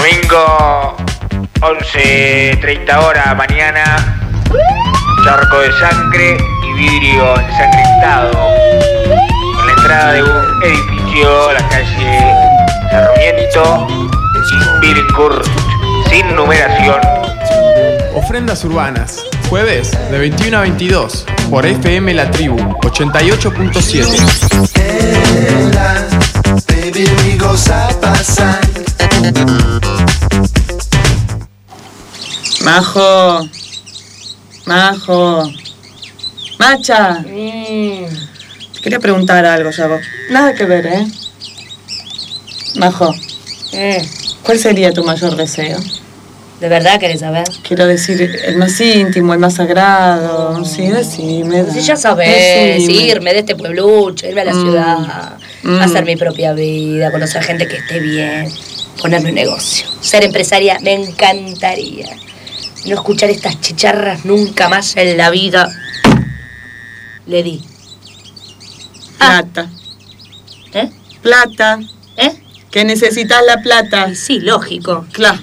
Domingo, 11.30 horas mañana, charco de sangre y vidrio ensangrentado. En la entrada de un edificio, la calle Sarmiento y Billincourt, sin numeración. Ofrendas urbanas. Jueves de 21 a 22 por FM La Tribu 88.7. Baby, we go side by side. Majo. Majo. Macha. Te quería preguntar algo, vos. Nada que ver, ¿eh? Majo. ¿Cuál sería tu mayor deseo? ¿De verdad querés saber? Quiero decir, el más íntimo, el más sagrado. Sí, decime. Si ya Decime. irme de este pueblucho, irme a la Mm. ciudad, Mm. hacer mi propia vida, conocer gente que esté bien, ponerme un negocio. Ser empresaria me encantaría. No escuchar estas chicharras nunca más en la vida. Le di. Plata. ¿Eh? Plata. ¿Eh? Que necesitas la plata. Sí, lógico. Cla.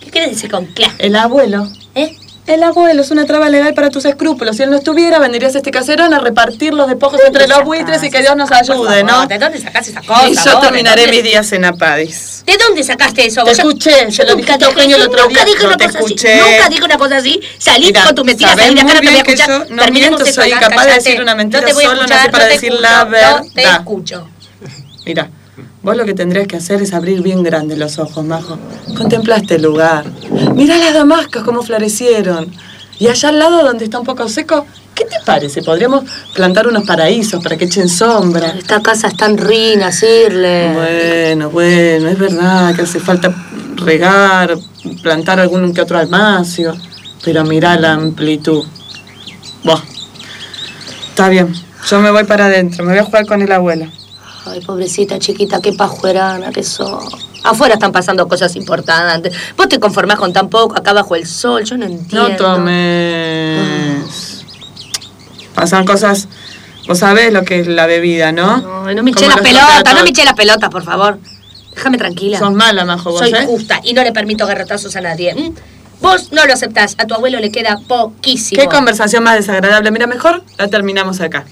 ¿Qué quieres decir con cla? El abuelo. ¿Eh? El abuelo es una traba legal para tus escrúpulos. Si él no estuviera, vendrías a este caserón a repartir los despojos entre los buitres y que Dios nos ayude, ¿no? ¿De dónde sacás esas cosas? Y yo vos? terminaré ¿De dónde- mis días en Apadis. ¿De dónde sacaste eso? Te escuché, yo se lo nunca dijiste a dije Eugenio el otro Nunca día. dije No una cosa así. Nunca dije una cosa así. Salí con tu mentira, salí de acá, no te voy a escuchar. yo no miento, soy acá, capaz de decir una mentira solo, para no te decir la No te verdad. escucho. Mira, vos lo que tendrías que hacer es abrir bien grandes los ojos, Majo. Contemplá este lugar. Mirá las damascas cómo florecieron. Y allá al lado donde está un poco seco, ¿qué te parece? Podríamos plantar unos paraísos para que echen sombra. Esta casa está en ruinas, Irle. Bueno, bueno, es verdad que hace falta regar, plantar algún que otro almacio, pero mirá la amplitud. Buah. Está bien, yo me voy para adentro, me voy a jugar con el abuelo. Ay, pobrecita chiquita, qué pajuerana que sos. Afuera están pasando cosas importantes. Vos te conformás con tan poco, acá bajo el sol, yo no entiendo. No tomes. Pasan cosas. Vos sabés lo que es la bebida, ¿no? Ay, no me eché las pelotas, no me eché las pelotas, por favor. Déjame tranquila. Sos mala, Majo, vos, Soy ¿eh? justa y no le permito garrotazos a nadie. ¿m? Vos no lo aceptás, a tu abuelo le queda poquísimo. Qué conversación más desagradable. Mira, mejor la terminamos acá.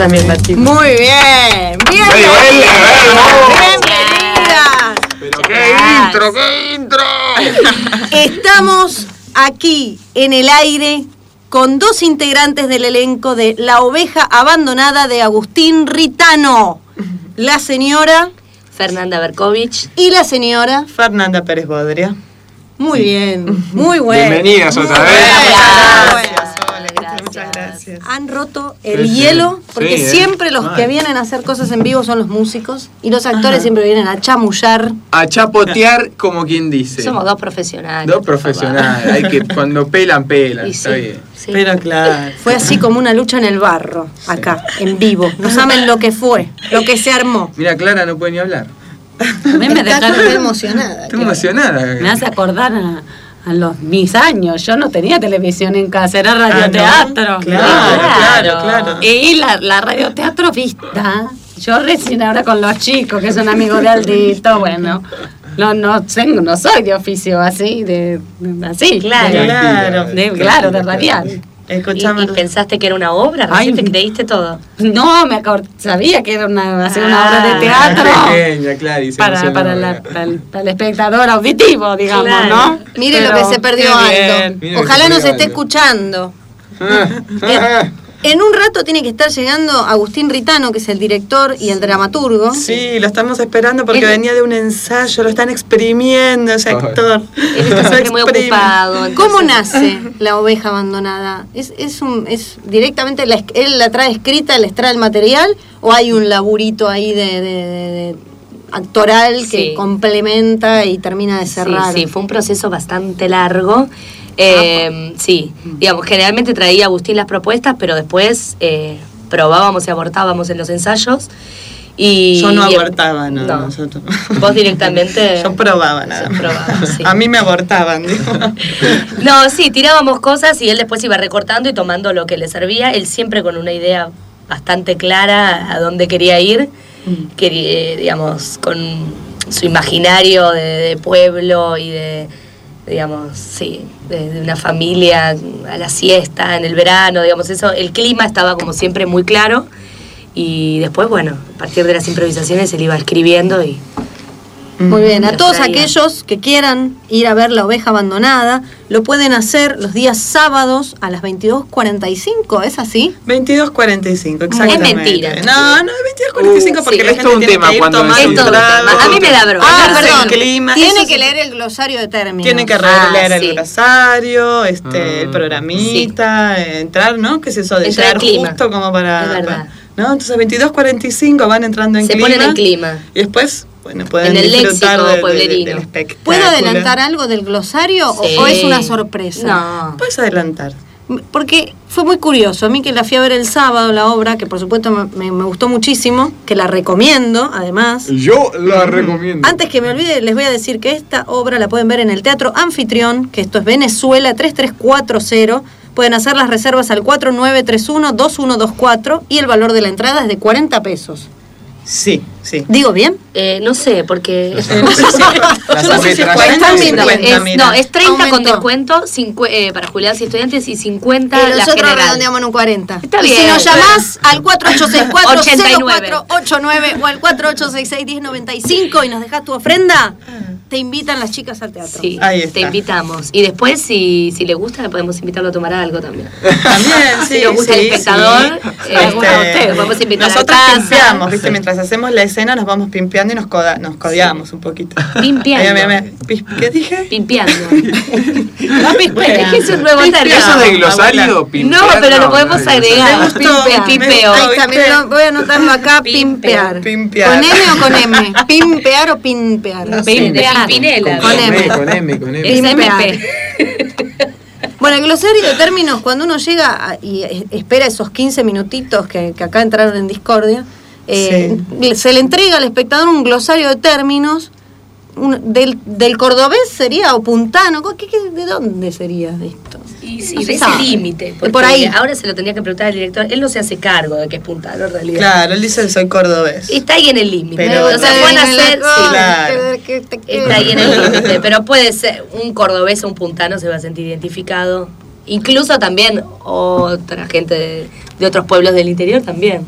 También, Martín. Muy bien, bien. Muy bien, Bienvenida. Pero qué intro, qué intro. Estamos aquí en el aire con dos integrantes del elenco de La oveja abandonada de Agustín Ritano. La señora Fernanda Berkovich. y la señora. Fernanda Pérez Bodria. Muy bien, muy bueno. Bienvenidas otra vez. Gracias, gracias. Han roto el Sí, hielo porque Sí, ¿eh? siempre los que vienen a hacer cosas en vivo son los músicos y los actores siempre vienen a chamullar. A chapotear como quien dice. Somos dos profesionales. Dos profesionales. Hay que, cuando pelan, pelan. Está bien. sí. Pero claro. Fue así como una lucha en el barro, acá, en vivo. No saben lo que fue, lo que se armó. Mira, Clara no puede ni hablar. A mí me dejaron emocionada. Estoy emocionada. Me hace acordar a, a los mis años. Yo no tenía televisión en casa, era Ah, ¿no? radioteatro. Claro, claro, claro. Y la, la radioteatro vista. Yo recién ahora con los chicos, que son amigos de Aldito, bueno. No, no, tengo- no soy de oficio así, de, de- así. Claro. de- Claro. de- claro, de radial. ¿Y, Escuchame. y pensaste que era una obra? Ay. ¿Recién te creíste todo? No, me acor- sabía que era una, hacer una obra de Ah. teatro. Pequeña, Clara. y se Para, la- para el, para el espectador auditivo, digamos, Claro. ¿no? Mire lo que se perdió. Aldo. Ojalá se nos esté Aldo. escuchando. Ah, ah, En un rato tiene que estar llegando Agustín Ritano, que es el director y el dramaturgo. Sí, lo estamos esperando porque Él- venía de un ensayo, lo están exprimiendo ese actor. Él está siempre muy ocupado. ¿Cómo nace la oveja abandonada? ¿Es, es, un, es directamente la, él la trae escrita, les trae el material o hay un laburito ahí de, de- de- de actoral que Sí. complementa y termina de cerrar? Sí, sí, fue un proceso bastante largo. Eh, sí, digamos, generalmente traía Agustín las propuestas, pero después eh, probábamos y abortábamos en los ensayos. Y, Yo no abortaba, no. no. nosotros. Vos directamente. Yo probaba nada Yo probaba, sí. A mí me abortaban, digo. No, sí, tirábamos cosas y él después iba recortando y tomando lo que le servía. Él siempre con una idea bastante clara a dónde quería ir. Mm. Digamos, con su imaginario de, de pueblo y de, digamos, sí, de, de una familia a la siesta en el verano, digamos, eso. El clima estaba como siempre muy claro. Y después, bueno, a partir de las improvisaciones él iba escribiendo y Muy bien, a todos aquellos que quieran ir a ver la oveja abandonada, lo pueden hacer los días sábados a las 22.45, ¿es así? 22.45, exactamente. Es mentira. No, no, es 22.45 porque sí, la es gente todo un tiene tema que ir cuando tomando es Es todo un trago, tema. A mí me da bronca. Ah, perdón. clima. Tiene Eso que sí. leer el glosario de términos. Tiene que Ah, leer sí. el glosario, este, el Ah. programita, entrar, ¿no? ¿Qué es eso de Entrar llegar justo como para, Es verdad. para- ¿no? Entonces 22.45 van entrando en se clima. ponen en clima. Y después, bueno, pueden En el disfrutar léxico de- de- del espectáculo. ¿Puedo adelantar algo del glosario o- Sí. o es una sorpresa? No. Puedes adelantar. Porque fue muy curioso. A mí que la fui a ver el sábado, la obra, que por supuesto me, me- me gustó muchísimo, que la recomiendo además. Yo la recomiendo. Antes que me olvide, les voy a decir que esta obra la pueden ver en el Teatro Anfitrión, que esto es Venezuela 3340. Pueden hacer las reservas al 4931-2124 y el valor de la entrada es de 40 pesos. Sí, sí. ¿Digo bien? Eh, no sé, porque. No sé si- Las yo no sé si es ametralladoras. 40 o Están 50, es, mira. no, es 30 con Aumentó. descuento cincu- eh, para jubilados y estudiantes y 50 Y la nosotros redondeamos en un 40. Está y si bien. nos llamás al 89. 4864-0489 o al 4866-1095 y nos dejas tu ofrenda, te invitan las chicas al teatro. Sí, Ahí está. te invitamos. Y después, si, si le gusta, podemos invitarlo a tomar algo también. También, sí. Si le gusta sí, el espectador, sí. eh, a usted, podemos invitar a Nosotros casa. pimpeamos, ¿viste? Mientras hacemos la escena nos vamos pimpeando y nos, coda- nos codeamos un poquito. Pimpeando. ¿Qué dije? Pimpeando. No Es que es un nuevo término. ¿Eso de glosario? No, pero lo podemos no, agregar. Me gustó, Pimpe-. Ahí voy a anotarlo acá, Pimpear. ¿Con M o con M? ¿Pimpear o pimpear? No Pimpear. Pimpinela. Con Con M. M, con M, con M. Es. MP. Bueno, el glosario de términos, cuando uno llega a- y es- espera esos 15 minutitos que, que acá entraron en discordia, eh, se le entrega al espectador un glosario de términos un- del, del cordobés sería o puntano, ¿qué- qué- ¿de dónde sería esto? Y sí, No se de ese límite. Por ahí. Ahora se lo tendría que preguntar al director. Él no se hace cargo de que es puntano en realidad. Claro, él dice soy cordobés. Está ahí en el límite. Pero- O sea, pueden hacer. sí, Claro. Está ahí en el límite. Pero puede ser un cordobés o un puntano se va a sentir identificado. Incluso también otra gente de, de otros pueblos del interior también.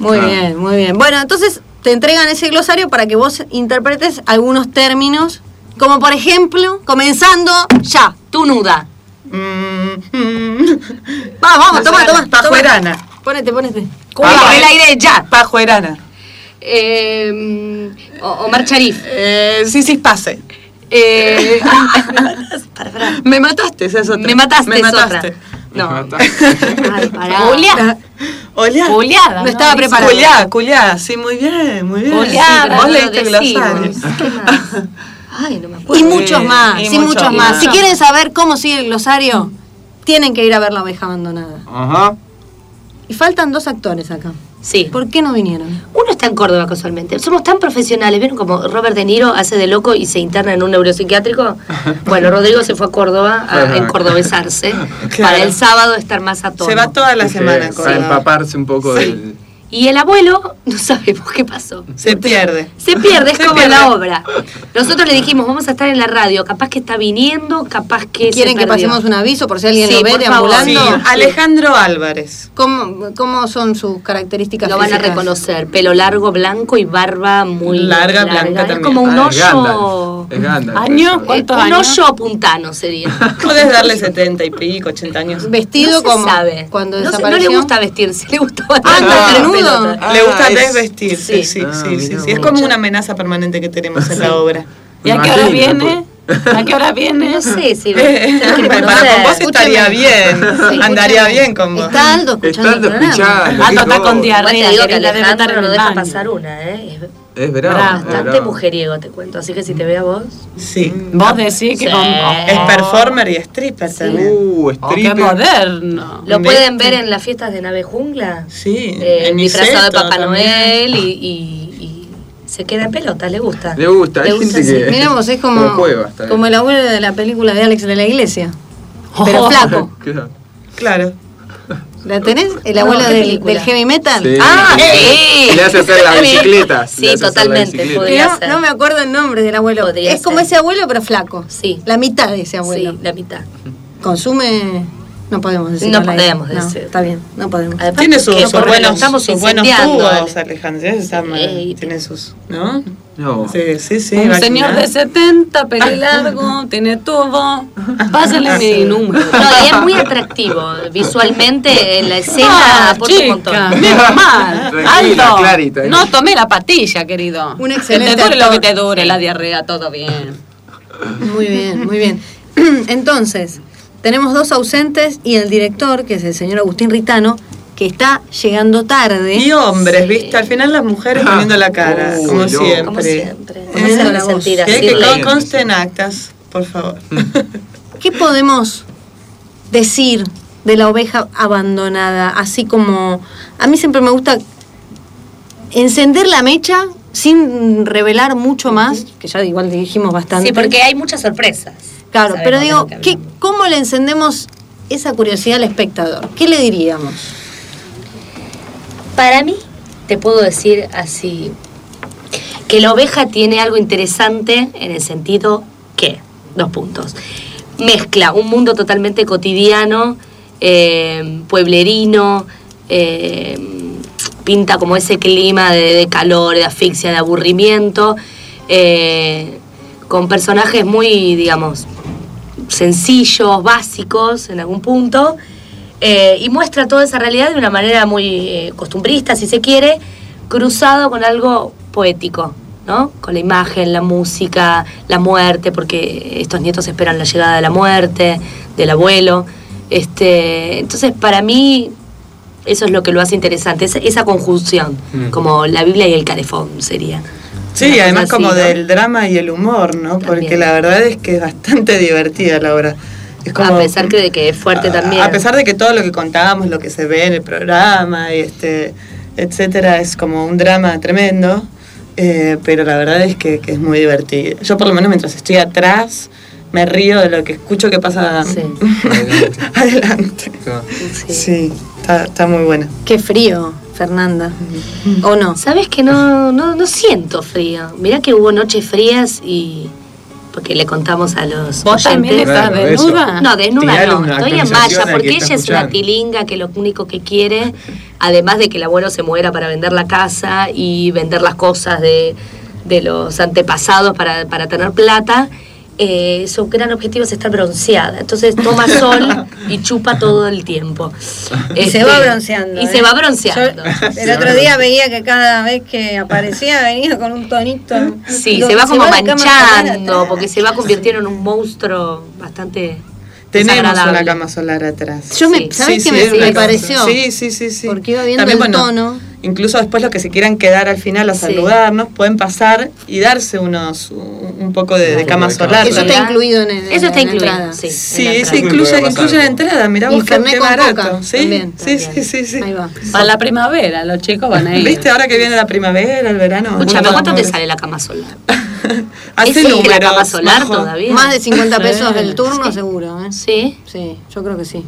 Muy Ah. bien, muy bien. Bueno, entonces te entregan ese glosario para que vos interpretes algunos términos, como por ejemplo, comenzando ya. Tú nuda. Mm, mm. Vamos, vamos, toma, toma. toma. Pajuerana. Ponete, ponete. Cuba, Ah, el aire ya. Pajuerana. Eh, O- Omar Sharif. Eh, sí, sí, pase. Eh, para, para. Me mataste, esa es otra. Me mataste, Me es mataste. otra. No. Ay, pará. Julia. Juliada. No estaba preparada. Culiá, culiá, sí, muy bien, muy bien. Culiá, Sí, vos leíste glosario. Ay, no me Y acuerdo. muchos más, y sí, muchos muchos más. más. Si quieren saber cómo sigue el glosario, tienen que ir a ver La oveja abandonada. Ajá. Y faltan dos actores acá. Sí. ¿Por qué no vinieron? Uno está en Córdoba casualmente. Somos tan profesionales. ¿Vieron como Robert De Niro hace de loco y se interna en un neuropsiquiátrico? Bueno, Rodrigo se fue a Córdoba a encordobesarse para el sábado estar más a tono. Se va toda la semana, Para Córdoba. empaparse un poco del. Y el abuelo, no sabemos qué pasó. Se pierde. Se pierde, es Se como pierde. la obra. Nosotros le dijimos, vamos a estar en la radio, capaz que está viniendo, capaz que ¿Quieren se que pasemos un aviso por si alguien Sí, lo ve favor. Sí, deambulando? Alejandro Álvarez. ¿Cómo, ¿Cómo son sus características Lo van a reconocer, pelo largo, blanco y barba muy Larga, blanca Es también. como un Ah, hoyo. Es eso. ¿Cuántos un años? hoyo puntano sería. Podés darle 70 y pico, 80 años. Vestido no como sabe. cuando no, no le gusta vestirse, le gusta Ah, pelota. Ah, Le gusta es- desvestirse, sí, sí. sí, Ah, sí, sí, sí. Es como una amenaza permanente que tenemos en la obra. ¿Y a qué hora viene? ¿A qué hora viene? No sé si lo Eh, que Para con vos estaría bien, Sí, andaría bien con vos. Está Aldo escuchando Está programa. escuchando. Aldo está con diarrea. te digo que estar Alejandro no deja pasar una, ¿eh? Es bravo. Es bastante bravo. mujeriego, te cuento. Así que si te ve a vos. Sí. Vos decís que Sí. con... Es performer y stripper también. Uh, Oh, qué stripper. moderno. Lo pueden ver en las fiestas de Nave Jungla. Sí, eh, en disfrazado de Papá también. Noel y, y- Se queda en pelota, le gusta. Le gusta, hay Le gusta, gente que- Miramos, es como, Como juega, el abuelo de la película de Alex de la Iglesia. Pero Oh. flaco. Claro. Claro. ¿La tenés? ¿El No, abuelo ¿qué del, del heavy metal? Sí. Ah, sí. Le hace hacer las bicicletas. Sí, le hace hacer la totalmente, bicicleta. No, no me acuerdo el nombre del abuelo. Podría es como ese abuelo, pero flaco. Sí. La mitad de ese abuelo. Sí, la mitad. Consume. No podemos decir. No podemos No, decir. está bien, no podemos. Además, Tiene ¿por sus, sus buenos, estamos sus buenos Ale. Alejandro. Sí. Tiene sus. ¿No? No. Sí, sí, sí. Un señor de girar. 70, pelo largo, tiene tubo. Pásale mi número. No, y es muy atractivo visualmente en la escena Ah, aporta un montón. menos mal. Aldo, Clarita. no tomé la patilla, querido. Un excelente Que te dure lo que te dure, la diarrea, todo bien. Muy bien, muy bien. Entonces, tenemos dos ausentes y el director, que es el señor Agustín Ritano, que está llegando tarde. Y hombres, Sí. ¿viste? Al final las mujeres poniendo la cara, como siempre. Como siempre. No Eh, sentir así. que Rey. con- conste en actas, por favor. ¿Qué podemos decir de la oveja abandonada? Así como a mí siempre me gusta encender la mecha sin revelar mucho más, que ya igual dijimos bastante. Sí, porque hay muchas sorpresas. Claro, pero digo, ¿qué. ¿cómo le encendemos esa curiosidad al espectador? ¿Qué le diríamos? Para mí, te puedo decir así, que la oveja tiene algo interesante en el sentido que, dos puntos, mezcla un mundo totalmente cotidiano, eh, pueblerino, eh, pinta como ese clima de, calor, de asfixia, de aburrimiento, eh, con personajes muy, digamos, sencillos, básicos en algún punto, eh, y muestra toda esa realidad de una manera muy eh, costumbrista, si se quiere, cruzado con algo poético, ¿no? Con la imagen, la música, la muerte, porque estos nietos esperan la llegada de la muerte, del abuelo. Este, entonces, para mí, eso es lo que lo hace interesante, esa, esa conjunción, Mm. como la Biblia y el calefón sería. Sí, además así, como ¿no? del drama y el humor, ¿no? Porque la verdad es que es bastante divertida la obra. Es como- a pesar que de que es fuerte a- también. A pesar de que todo lo que contábamos, lo que se ve en el programa, y este, etcétera, es como un drama tremendo. eh, pero la verdad es que, que es muy divertida. Yo por lo menos mientras estoy atrás me río de lo que escucho que pasa Sí. Adelante. adelante. Claro. Sí. Sí, está, está muy buena. Qué frío, Fernanda. ¿O no? Sabes que no, no, no siento frío. Mirá que hubo noches frías y. Porque le contamos a los. ¿Vos también oyentes. estás Claro, eso. desnuda? No, desnuda Tirale no. Estoy en malla al porque ella es una tilinga que lo único que quiere, además de que el abuelo se muera para vender la casa y vender las cosas de, de los antepasados para, para tener plata, eh, su gran objetivo es estar bronceada. Entonces toma sol y chupa todo el tiempo. Y Este, se va bronceando. Y ¿eh? se va bronceando. Yo el otro día veía que cada vez que aparecía venía con un tonito. Sí, Digo, se va como manchando, porque se va convirtiendo en un monstruo bastante Tenemos una cama solar atrás. Yo me, Sí. ¿sabes Sí, qué sí, me, pareció? Sí, sí, sí, sí. Porque iba viendo el tono. Incluso después los que se quieran quedar al final a Sí. saludarnos pueden pasar y darse unos un un poco de, de cama solar. Eso está incluido en, el- Eso está en incluido, entrada. sí. Sí, en incluye, incluye la entrada. Mirá vos qué, barato. coca, sí, también. sí, sí, sí, sí. Ahí va. Para la primavera, los chicos van a ir. ¿Viste? Ahora que viene la primavera, el verano. Escúchame, ¿cuánto te sale la cama solar? Hace ¿Existe la números, cama solar todavía? Más de 50 Sí. pesos el turno, seguro. ¿eh? Sí. Sí, yo creo que sí.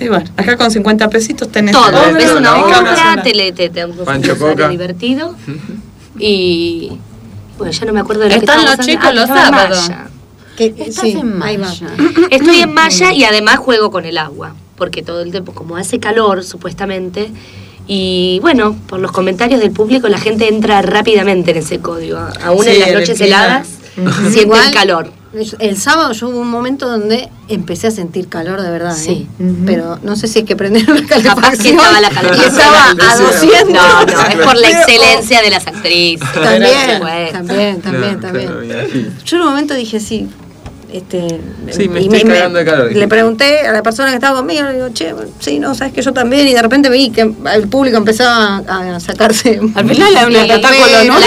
Y bueno, acá con 50 pesitos tenés Todo, la ves obra, una obra, te, le- te, te, Coca. divertido. Y bueno, ya no me acuerdo de lo que Están los chicos Ah, los sábados. Estás sí, en malla. Estoy en malla y además juego con el agua, porque todo el tiempo, como hace calor supuestamente, y bueno, por los comentarios del público la gente entra rápidamente en ese código. Aún Sí, en las el noches clima. heladas sienten Igual, calor. El sábado yo hubo un momento donde empecé a sentir calor de verdad. Sí. ¿eh? Pero no sé si es que prendieron la calefacción. Capaz que estaba la calor. Y estaba a 200. No, no, es por la excelencia de las actrices. También, también, también, también. claro. Yo en un momento dije, sí, Este, Sí, me y estoy cagando de calor. Le pregunté a la persona que estaba conmigo, le digo, che, sí, no, sabes que yo también, y de repente vi que el público empezaba a sacarse. Al final la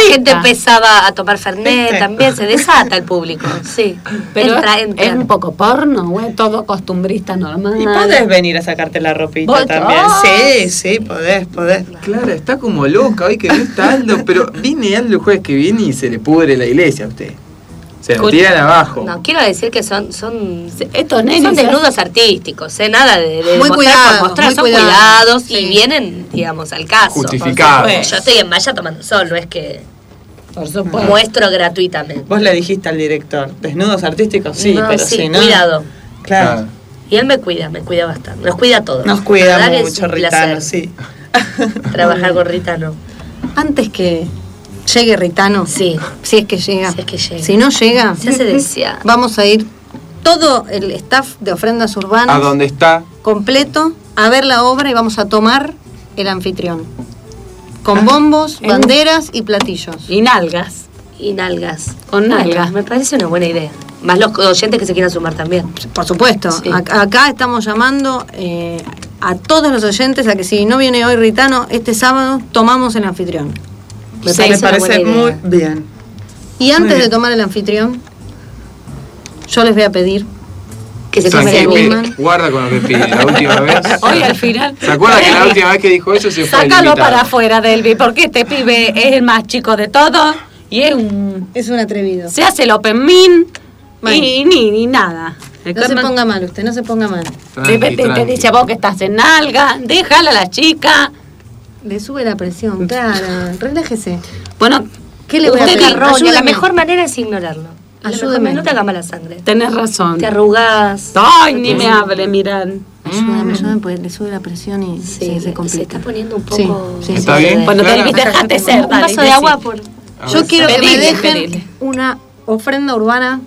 gente empezaba a tomar Fernet, también se desata el público. Sí, Pero entra, es- entra. es un poco porno, güey, todo costumbrista normal. Y podés venir a sacarte la ropita ¿Vos también. Sí, sí, podés, podés. Clara, está como loca hoy que no está Aldo, pero viene Aldo el jueves que viene y se le pudre la iglesia a usted. Se lo tiran abajo. No, quiero decir que son, son, Estos nenes son se desnudos artísticos, ¿eh? Nada de, de Muy mostrar cuidados, por mostrar, muy son cuidados. cuidados Sí. y vienen, digamos, al caso. Justificados. Yo estoy en Maya tomando sol, no es que Por supuesto. muestro gratuitamente. Vos le dijiste al director, desnudos artísticos, sí, No, pero sí, sí, ¿no? cuidado. Claro. Y él me cuida, me cuida bastante. Nos cuida a todos. Nos cuida mucho, Ritano, sí. Trabajar con Ritano. Antes que llegue Ritano, Sí. si es que llega. Si es que llega. Si no llega, Se hace desear. vamos a ir todo el staff de ofrendas urbanas A donde está. completo a ver la obra y vamos a tomar el anfitrión. Con bombos, En- banderas y platillos. Y nalgas. Y nalgas. Con nalgas. me parece una buena idea. Más los oyentes que se quieran sumar también. Por supuesto, Sí. acá estamos llamando eh, a todos los oyentes a que si no viene hoy Ritano, este sábado tomamos el anfitrión. Me Sí, parece, me muy bien. Y antes bien. de tomar el anfitrión, yo les voy a pedir Que se animan. Guarda con lo que pide. La última vez. Hoy al final. ¿Se acuerda que la última vez que dijo eso se fue al Sácalo para afuera, Delvi, porque este pibe es el más chico de todos y es un. Es un atrevido. Se hace el open min Bueno. y ni, ni nada. El No se ponga mal usted, no se ponga mal. te, te- te dice vos que estás en nalga, déjala a la chica. Le sube la presión, claro. Relájese. Bueno, ¿Qué le voy a Carroña, la mejor manera es ignorarlo. Manera, No te haga mala sangre. tenés razón. Te arrugas. Ay, ni me hable, miran. Ayúdame, ayúdame, porque le sube la presión y Sí, se, se se complica. está poniendo un Sí, poco. sí, ¿Está sí. bien? Bueno? Delvi, dejate ser, Un vaso de agua por. Yo quiero que me dejen pedile. una ofrenda urbana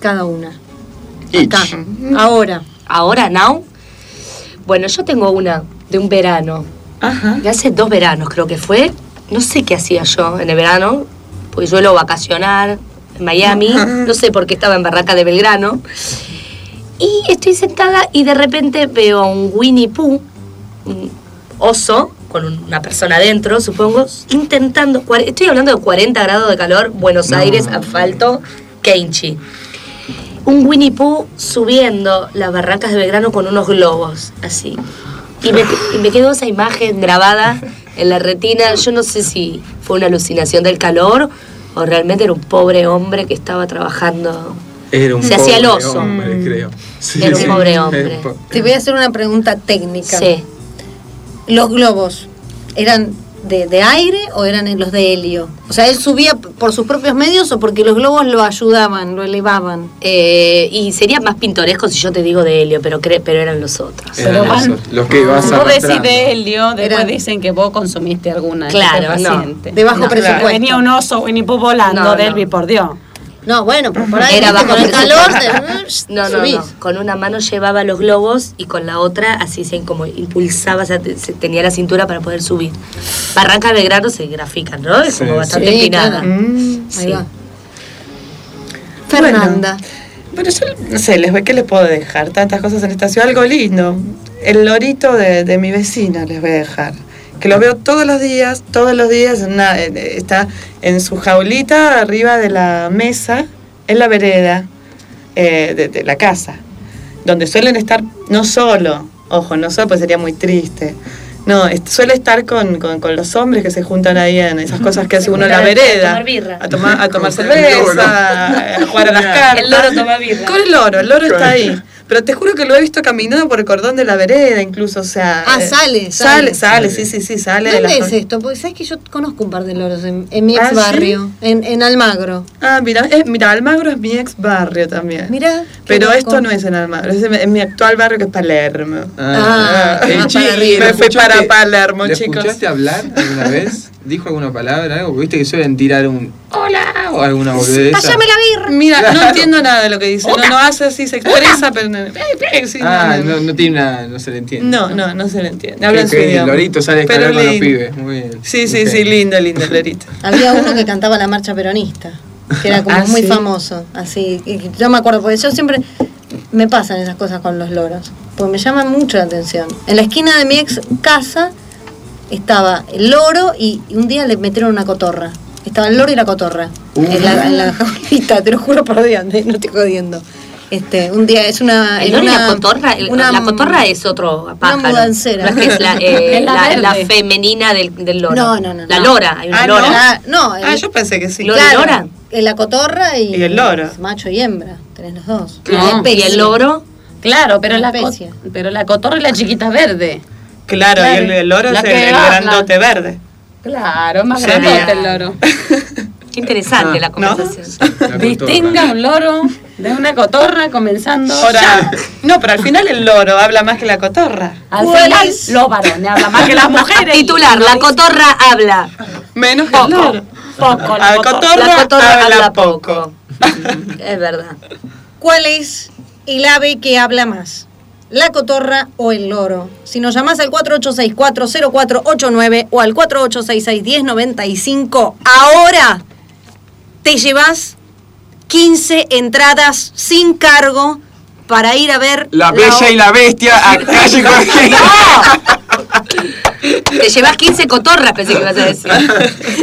cada una. Acá, ahora. Ahora, now. Bueno, yo tengo una de un verano. Ajá. Hace dos veranos, creo que fue. No sé qué hacía yo en el verano, porque suelo vacacionar en Miami. No sé por qué estaba en Barraca de Belgrano. Y estoy sentada y de repente veo a un Winnie Pooh, un oso, con un- una persona adentro, supongo, intentando. Estoy hablando de 40 grados de calor, Buenos Aires, asfalto, Keinchi. Un Winnie Pooh subiendo las barracas de Belgrano con unos globos, así. Y me, y me quedó esa imagen grabada en la retina. Yo no sé si fue una alucinación del calor o realmente era un pobre hombre que estaba trabajando. Era un Se hacía el pobre oso. hombre, creo. Sí, Era un sí. pobre hombre. Te voy a hacer una pregunta técnica. Sí. ¿Los globos eran de, de aire o eran los de helio? O sea, ¿él subía por sus propios medios o porque los globos lo ayudaban, lo elevaban? Eh, y sería más pintoresco si yo te digo de Helio, pero, cre- pero eran los otros. Eran Pero los, que a Vos decís de Helio, después dicen que vos consumiste alguna. Claro, este no. De bajo No, presupuesto. Venía un oso Winnie Pooh volando, No, no. Delvi, por Dios. No, bueno, pero por ahí Era bajo con el calor te- No, no, subís. no. Con una mano llevaba los globos y con la otra así se como impulsaba, o sea, te- se tenía la cintura para poder subir. Barranca de Belgrano se grafican, ¿no? Es como bastante sí, empinada. claro. Mm. Sí. Fernanda. Bueno, yo no sé, les, ¿qué les puedo dejar? Tantas cosas en esta ciudad. Algo lindo. El lorito de, de mi vecina les voy a dejar. Que lo veo todos los días, todos los días. en una- en- está en su jaulita arriba de la mesa, en la vereda eh, de, de la casa. Donde suelen estar, no solo, ojo, no solo, pues sería muy triste. No, suele estar con, con- con los hombres que se juntan ahí en esas cosas que hace uno en la a- vereda. tomar birra. A tomar, a tomar cerveza, a jugar a las cartas. El loro toma birra. Con el loro, el loro está ahí. Pero te juro que lo he visto caminando por el cordón de la vereda, incluso, o sea. Ah, eh, sale, Sale, sale. sale, sí, sí, sí, sale de ¿Dónde la es esto? Porque sabes que yo conozco un par de loros en, en mi ¿Ah, ex barrio, en, en Almagro. Ah, mira, eh, mira, Almagro es mi ex barrio también. Mira. Pero esto no es en Almagro, es en, en mi actual barrio que es Palermo. Ah, el ah, chi-. ¿lo Me fui para Palermo, ¿lo chicos. escuchaste hablar alguna vez? ¿Dijo alguna palabra? Algo? Viste que suelen tirar un hola o alguna boludez. ¡Pásame la birra! Mira, no entiendo nada de lo que dice. No, no hace así, se expresa, pero no, sí, Ah, no, no, no tiene nada, no se le entiende. no, no, no se le entiende. Habla en su idioma. Lorito sale a Pero escalar con los pibes. Muy bien. Sí, sí, sí, lindo, lindo, Lorito. Había uno que cantaba la marcha peronista. que era como Ah, muy sí. famoso, así. y yo me acuerdo, porque yo siempre me pasan esas cosas con los loros, porque me llaman mucho la atención. En la esquina de mi ex casa estaba el loro y, un día le metieron una cotorra. Estaba el loro y la cotorra. En la, en la jaulita, te lo juro por Dios, no estoy jodiendo. Este, un día es una. El loro y una- la cotorra, el- una- la cotorra es otro pájaro. mudancera. No es que es la, eh, Es la la, verde. la femenina del, del loro. No, no, no, La no. lora, hay una Ah, lora. Ah, no, el- Ah, yo pensé que sí. Loro y lora. La cotorra y, Y el loro. Macho y hembra, tenés los dos. No, La Y el loro, Claro, pero Una la, pero la cotorra y la chiquita verde. Claro, y el, el loro La es el, que el habla. grandote verde. Claro, más Sería- grandote el loro. qué interesante Ah, la ¿no? conversación. La Distinga un loro de una cotorra comenzando Ahora, no, pero al final el loro habla más que la cotorra. Al ¿Cuál final, es? los varones hablan más que las mujeres. Titular, la cotorra habla. Menos que el Poco, loro. poco. La cotorra. cotorra, La cotorra habla, habla poco. poco. Es verdad. ¿Cuál es el ave que habla más? ¿La cotorra o el loro? Si nos llamás al 48640489 o al 48661095, ahora te llevas 15 entradas sin cargo para ir a ver La bella y la bestia a calle. Te llevas 15 cotorras, pensé que ibas a decir.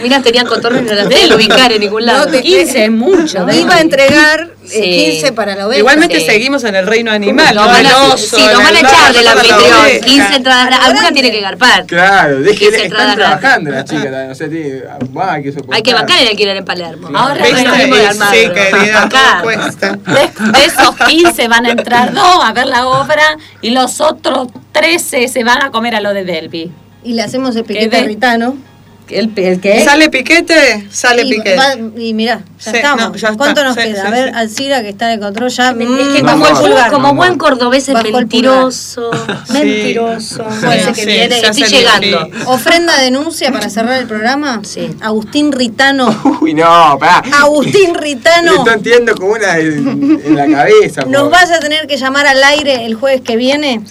Mira, tenían cotorras y no las pueden ubicar en ningún lado. No te- 15 es mucho. Iba a entregar Sí. 15 para la oveja. Igualmente Sí. seguimos en el reino animal. ¿no? van a, oso, sí, nos van a echar del la anfitrión. oveja. 15 entradas. Lo Alguna tiene que garpar. Claro, entradas están trabajando las chicas, también, o sea, tiene, ah, hay que soportar. Hay que bancar el alquiler en Palermo. Ahora ¿Viste? Venimos de Almagro. Sí, querida, todo cuesta. De, de esos 15 van a entrar dos a ver la obra y los otros 13 se van a comer a lo de Delby. Y le hacemos el piquete de- ritano. ¿El, el qué? ¿Sale piquete? Sale y, piquete. va- y mirá, ya Sí, estamos. no, ya está. ¿Cuánto nos Sí, queda? sí, a ver, sí. Alcira que está en el control ya. Es que como, el- como buen cordobés es mentiroso. Mentiroso. Sí, Parece que viene. Estoy llegando. Ofrenda denuncia para cerrar el programa. Sí. Agustín Ritano. Uy, no, pará. Agustín Ritano. estoy entiendo como una en, en la cabeza. Nos vas a tener que llamar al aire el jueves que viene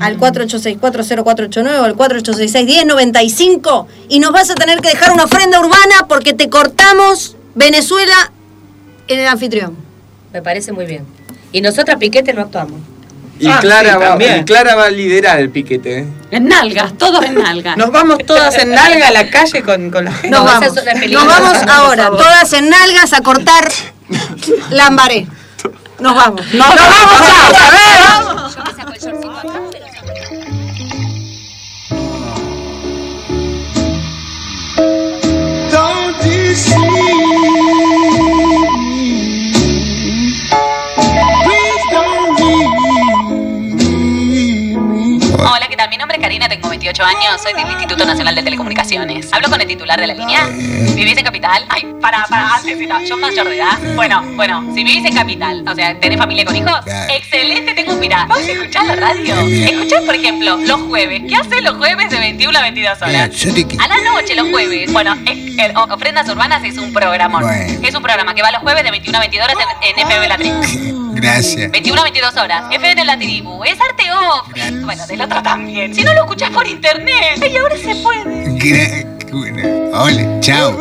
al 48640489 o al 48661095 y nos vas a tener que dejar una ofrenda urbana porque te cortamos Venezuela en el anfitrión. Me parece muy bien. Y nosotras piquete no actuamos. Y, Ah, Clara sí, va, y Clara va a liderar el piquete. ¿eh? En nalgas, todos en nalgas. Nos vamos todas en nalga a la calle con, con la gente. Nos No, vamos, nos vamos ahora, todas en nalgas a cortar lambaré. Nos vamos. Nos vamos Chao. Yo me Hola. Mi nombre es Karina, tengo 28 años, soy del Instituto Nacional de Telecomunicaciones. ¿Hablo con el titular de la línea? ¿Vivís en Capital? Ay, para, para, antes, yo mayor de edad. Bueno, bueno, si vivís en Capital, o sea, ¿tenés familia con hijos? Excelente, tengo un mirá. ¿Vamos a escuchar la radio? Escuchar, por ejemplo, los jueves. ¿Qué haces los jueves de 21 a 22 horas? A la noche, los jueves. Bueno, eh, Ofrendas Urbanas es un programón. Bueno. Es un programa que va los jueves de 21 a 22 horas en, en FM La Tribu. Gracias. 21 a 22 horas, FM La Tribu, es arte off. Bueno, del otro también. Si no lo escuchás por internet, y ahora se puede. Gra- bueno, Hola, chao.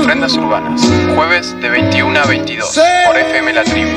Ofrendas Urbanas, jueves de 21 a 22 por FM La Tribu.